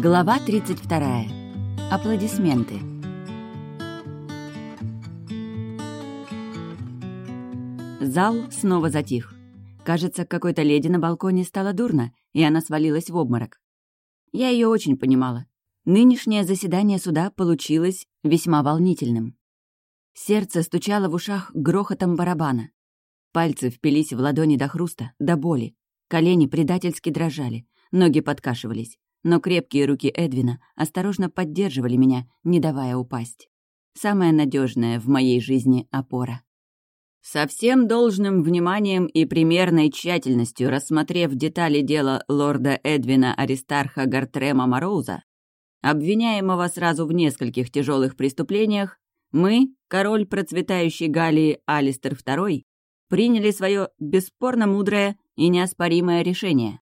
Глава 32. Аплодисменты. Зал снова затих. Кажется, какой-то леди на балконе стало дурно, и она свалилась в обморок. Я ее очень понимала. Нынешнее заседание суда получилось весьма волнительным. Сердце стучало в ушах грохотом барабана. Пальцы впились в ладони до хруста, до боли. Колени предательски дрожали, ноги подкашивались но крепкие руки Эдвина осторожно поддерживали меня, не давая упасть. Самая надежная в моей жизни опора. Со всем должным вниманием и примерной тщательностью рассмотрев детали дела лорда Эдвина Аристарха Гартрема Мороуза, обвиняемого сразу в нескольких тяжелых преступлениях, мы, король процветающей Галлии Алистер II, приняли свое бесспорно мудрое и неоспоримое решение.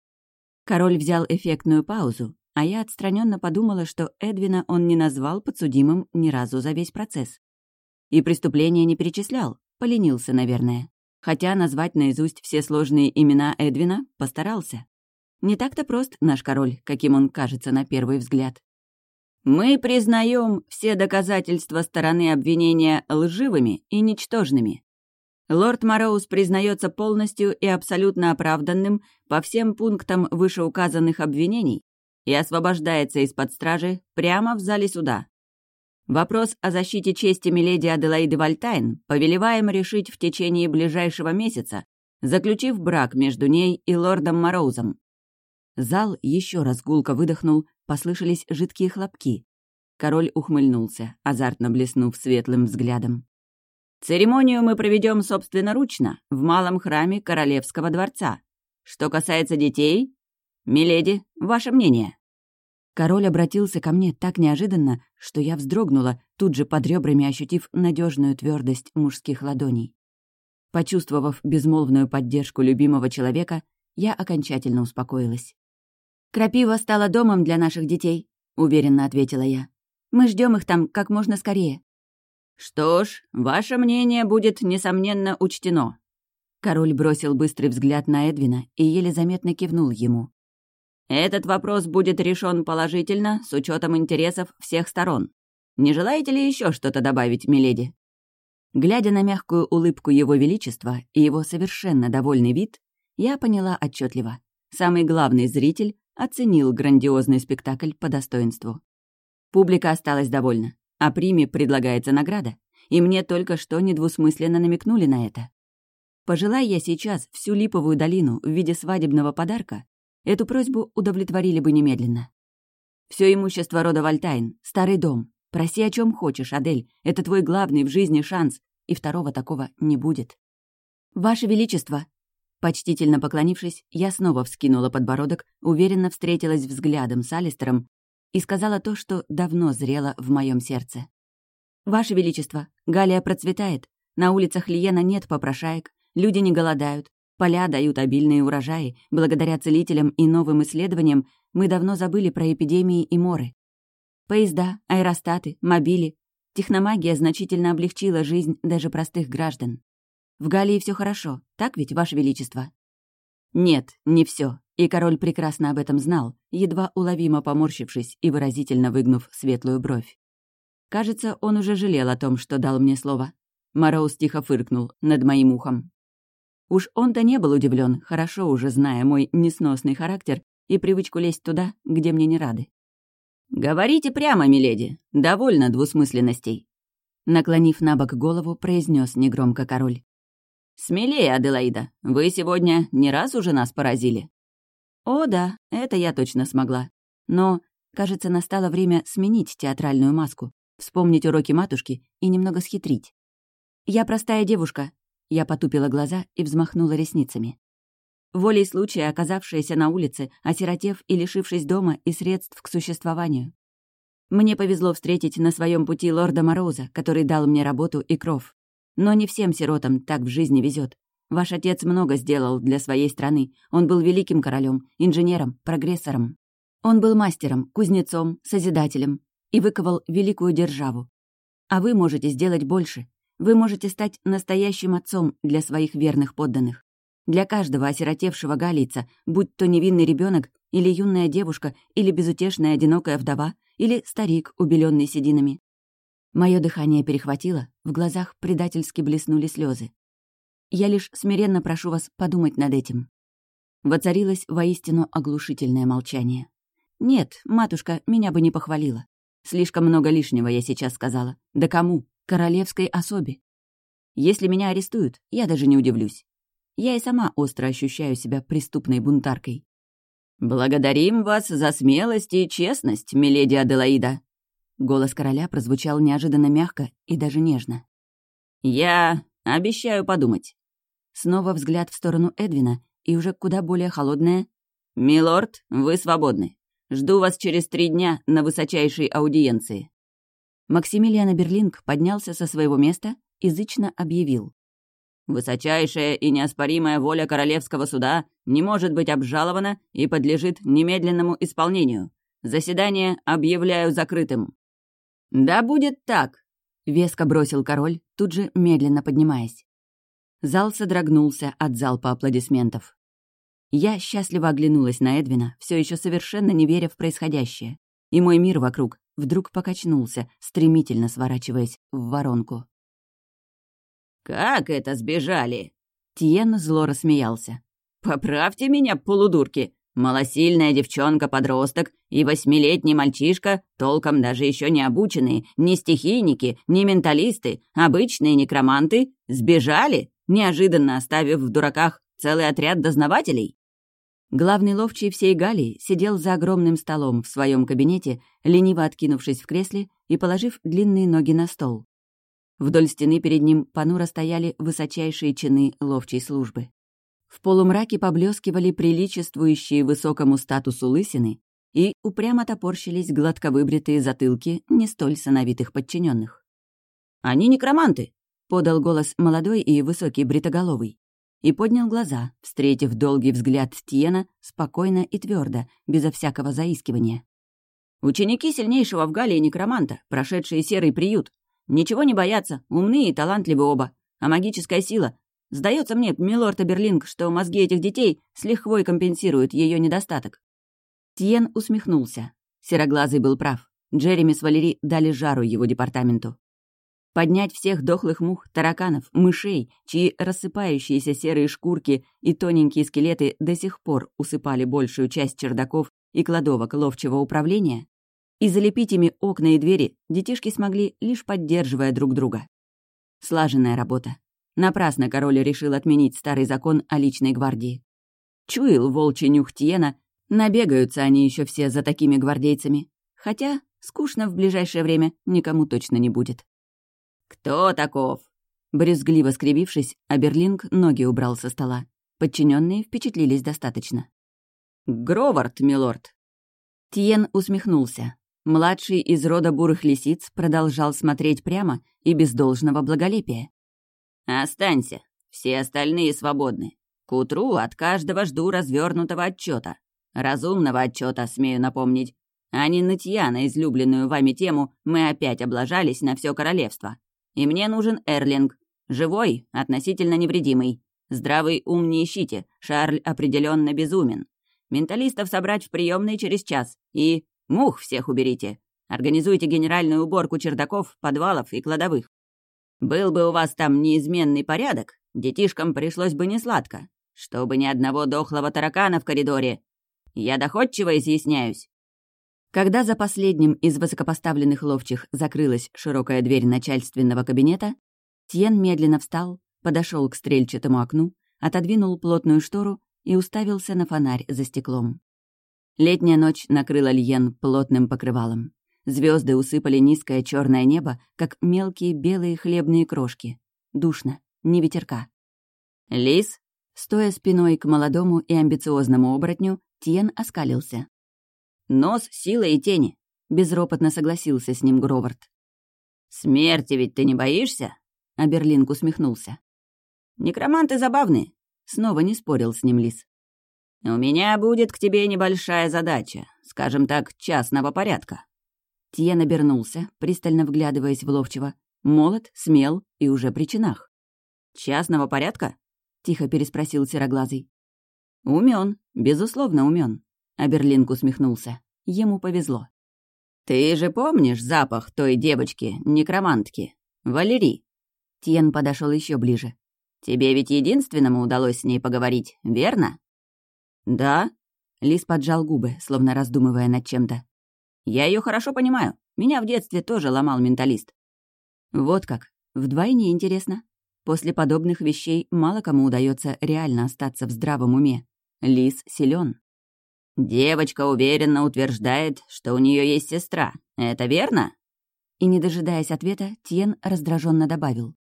Король взял эффектную паузу, а я отстраненно подумала, что Эдвина он не назвал подсудимым ни разу за весь процесс. И преступления не перечислял, поленился, наверное. Хотя назвать наизусть все сложные имена Эдвина постарался. Не так-то прост наш король, каким он кажется на первый взгляд. «Мы признаем все доказательства стороны обвинения лживыми и ничтожными. Лорд Мороуз признается полностью и абсолютно оправданным по всем пунктам вышеуказанных обвинений и освобождается из-под стражи прямо в зале суда. Вопрос о защите чести миледи Аделаиды Вальтайн повелеваем решить в течение ближайшего месяца, заключив брак между ней и лордом Мороузом. Зал еще раз гулко выдохнул, послышались жидкие хлопки. Король ухмыльнулся, азартно блеснув светлым взглядом. Церемонию мы проведем собственноручно в малом храме Королевского дворца. Что касается детей, миледи, ваше мнение?» Король обратился ко мне так неожиданно, что я вздрогнула, тут же под ребрами ощутив надежную твердость мужских ладоней. Почувствовав безмолвную поддержку любимого человека, я окончательно успокоилась. «Крапива стала домом для наших детей», — уверенно ответила я. «Мы ждем их там как можно скорее». «Что ж, ваше мнение будет, несомненно, учтено». Король бросил быстрый взгляд на Эдвина и еле заметно кивнул ему. «Этот вопрос будет решен положительно с учетом интересов всех сторон. Не желаете ли еще что-то добавить, миледи?» Глядя на мягкую улыбку Его Величества и его совершенно довольный вид, я поняла отчетливо. Самый главный зритель оценил грандиозный спектакль по достоинству. Публика осталась довольна. А приме предлагается награда, и мне только что недвусмысленно намекнули на это. Пожелай я сейчас всю Липовую долину в виде свадебного подарка, эту просьбу удовлетворили бы немедленно. Все имущество рода Вальтайн, старый дом. Проси о чем хочешь, Адель, это твой главный в жизни шанс, и второго такого не будет. Ваше Величество, Почтительно поклонившись, я снова вскинула подбородок, уверенно встретилась взглядом с Алистером и сказала то, что давно зрело в моем сердце. «Ваше Величество, Галия процветает. На улицах Лиена нет попрошаек, люди не голодают, поля дают обильные урожаи. Благодаря целителям и новым исследованиям мы давно забыли про эпидемии и моры. Поезда, аэростаты, мобили. Техномагия значительно облегчила жизнь даже простых граждан. В Галии все хорошо, так ведь, Ваше Величество?» «Нет, не все. И король прекрасно об этом знал, едва уловимо поморщившись и выразительно выгнув светлую бровь. Кажется, он уже жалел о том, что дал мне слово. Мороз тихо фыркнул над моим ухом. Уж он-то не был удивлен, хорошо уже зная мой несносный характер и привычку лезть туда, где мне не рады. «Говорите прямо, миледи, довольно двусмысленностей», наклонив на бок голову, произнес негромко король. «Смелее, Аделаида, вы сегодня не раз уже нас поразили». О, да, это я точно смогла. Но, кажется, настало время сменить театральную маску, вспомнить уроки матушки и немного схитрить. «Я простая девушка», — я потупила глаза и взмахнула ресницами. Волей случая, оказавшаяся на улице, осиротев и лишившись дома и средств к существованию. Мне повезло встретить на своем пути лорда Мороза, который дал мне работу и кров. Но не всем сиротам так в жизни везет. Ваш отец много сделал для своей страны. Он был великим королем, инженером, прогрессором. Он был мастером, кузнецом, созидателем и выковал великую державу. А вы можете сделать больше. Вы можете стать настоящим отцом для своих верных подданных. Для каждого осиротевшего галийца, будь то невинный ребенок или юная девушка, или безутешная одинокая вдова, или старик, убеленный сединами. Мое дыхание перехватило, в глазах предательски блеснули слезы. Я лишь смиренно прошу вас подумать над этим. Воцарилось воистину оглушительное молчание. Нет, матушка меня бы не похвалила. Слишком много лишнего я сейчас сказала. Да кому? Королевской особе. Если меня арестуют, я даже не удивлюсь. Я и сама остро ощущаю себя преступной бунтаркой. «Благодарим вас за смелость и честность, миледи Аделаида!» Голос короля прозвучал неожиданно мягко и даже нежно. «Я обещаю подумать». Снова взгляд в сторону Эдвина и уже куда более холодное. «Милорд, вы свободны. Жду вас через три дня на высочайшей аудиенции». Максимилиан Берлинг поднялся со своего места и зычно объявил. «Высочайшая и неоспоримая воля королевского суда не может быть обжалована и подлежит немедленному исполнению. Заседание объявляю закрытым». «Да будет так», — веско бросил король, тут же медленно поднимаясь. Зал содрогнулся от залпа аплодисментов. Я счастливо оглянулась на Эдвина, все еще совершенно не веря в происходящее. И мой мир вокруг вдруг покачнулся, стремительно сворачиваясь в воронку. «Как это сбежали?» Тиен зло рассмеялся. «Поправьте меня, полудурки! Малосильная девчонка-подросток и восьмилетний мальчишка, толком даже еще не обученные, не стихийники, не менталисты, обычные некроманты, сбежали, неожиданно оставив в дураках целый отряд дознавателей?» Главный ловчий всей Галии сидел за огромным столом в своем кабинете, лениво откинувшись в кресле и положив длинные ноги на стол. Вдоль стены перед ним понуро стояли высочайшие чины ловчей службы. В полумраке поблескивали приличествующие высокому статусу лысины и упрямо топорщились гладко выбритые затылки не столь сыновитых подчиненных. «Они некроманты!» — подал голос молодой и высокий бритоголовый и поднял глаза, встретив долгий взгляд Тьена спокойно и твердо, безо всякого заискивания. «Ученики сильнейшего в Галлии некроманта, прошедшие серый приют. Ничего не боятся, умные и талантливы оба. А магическая сила... Сдается мне, милорд Аберлинг, что мозги этих детей с лихвой компенсируют ее недостаток». Тьен усмехнулся. Сероглазый был прав. Джереми с Валери дали жару его департаменту. Поднять всех дохлых мух, тараканов, мышей, чьи рассыпающиеся серые шкурки и тоненькие скелеты до сих пор усыпали большую часть чердаков и кладовок ловчего управления, и залепить ими окна и двери детишки смогли, лишь поддерживая друг друга. Слаженная работа. Напрасно король решил отменить старый закон о личной гвардии. Чуял волчий нюх Тиена, набегаются они еще все за такими гвардейцами. Хотя скучно в ближайшее время никому точно не будет. «Кто таков?» Брезгливо скривившись, Аберлинг ноги убрал со стола. Подчиненные впечатлились достаточно. «Гровард, милорд!» Тиен усмехнулся. Младший из рода бурых лисиц продолжал смотреть прямо и без должного благолепия. «Останься. Все остальные свободны. К утру от каждого жду развернутого отчета. Разумного отчета, смею напомнить. А не нытья на излюбленную вами тему мы опять облажались на все королевство. И мне нужен Эрлинг. Живой, относительно невредимый. Здравый ум не ищите, Шарль определенно безумен. Менталистов собрать в приемной через час. И мух всех уберите. Организуйте генеральную уборку чердаков, подвалов и кладовых. Был бы у вас там неизменный порядок, детишкам пришлось бы несладко, чтобы ни одного дохлого таракана в коридоре. Я доходчиво изъясняюсь. Когда за последним из высокопоставленных ловчих закрылась широкая дверь начальственного кабинета, Тьен медленно встал, подошел к стрельчатому окну, отодвинул плотную штору и уставился на фонарь за стеклом. Летняя ночь накрыла Льен плотным покрывалом. Звезды усыпали низкое черное небо, как мелкие белые хлебные крошки. Душно, не ветерка. «Лис?» Стоя спиной к молодому и амбициозному оборотню, Тьен оскалился. Нос, сила и тени», — безропотно согласился с ним Гровард. «Смерти ведь ты не боишься?» — Аберлинг усмехнулся. «Некроманты забавные», — снова не спорил с ним Лис. «У меня будет к тебе небольшая задача, скажем так, частного порядка». Тьен обернулся, пристально вглядываясь в ловчего. Молод, смел и уже при чинах. «Частного порядка? — тихо переспросил Сероглазый. Умен, безусловно, умен. А Берлинг усмехнулся. Ему повезло. «Ты же помнишь запах той девочки, некромантки? Валерий?» Тьен подошел еще ближе. «Тебе ведь единственному удалось с ней поговорить, верно?» «Да», — Лис поджал губы, словно раздумывая над чем-то. «Я ее хорошо понимаю. Меня в детстве тоже ломал менталист». «Вот как. Вдвойне интересно. После подобных вещей мало кому удается реально остаться в здравом уме. Лис силен. «Девочка уверенно утверждает, что у нее есть сестра. Это верно?» И, не дожидаясь ответа, Тьен раздраженно добавил.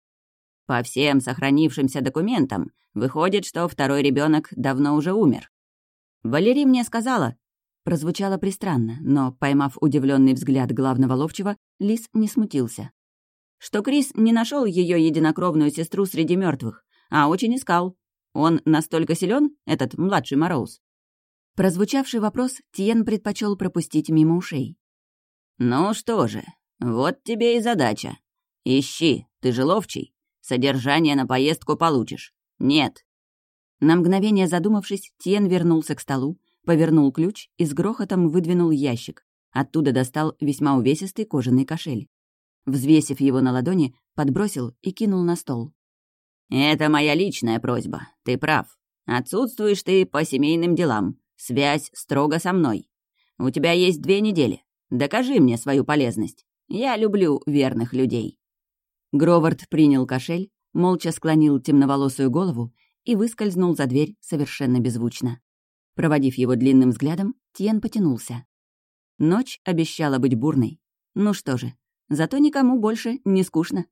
«По всем сохранившимся документам, выходит, что второй ребенок давно уже умер. Валерий мне сказала...» Прозвучало пристранно, но, поймав удивленный взгляд главного ловчего, Лис не смутился. Что Крис не нашел ее единокровную сестру среди мертвых, а очень искал. Он настолько силен, этот младший Мороз. Прозвучавший вопрос Тиен предпочел пропустить мимо ушей. «Ну что же, вот тебе и задача. Ищи, ты же ловчий. Содержание на поездку получишь. Нет». На мгновение задумавшись, Тиен вернулся к столу, повернул ключ и с грохотом выдвинул ящик. Оттуда достал весьма увесистый кожаный кошель. Взвесив его на ладони, подбросил и кинул на стол. «Это моя личная просьба. Ты прав. Отсутствуешь ты по семейным делам. Связь строго со мной. У тебя есть две недели. Докажи мне свою полезность. Я люблю верных людей». Гровард принял кошель, молча склонил темноволосую голову и выскользнул за дверь совершенно беззвучно. Проводив его длинным взглядом, Тьен потянулся. Ночь обещала быть бурной. Ну что же, зато никому больше не скучно.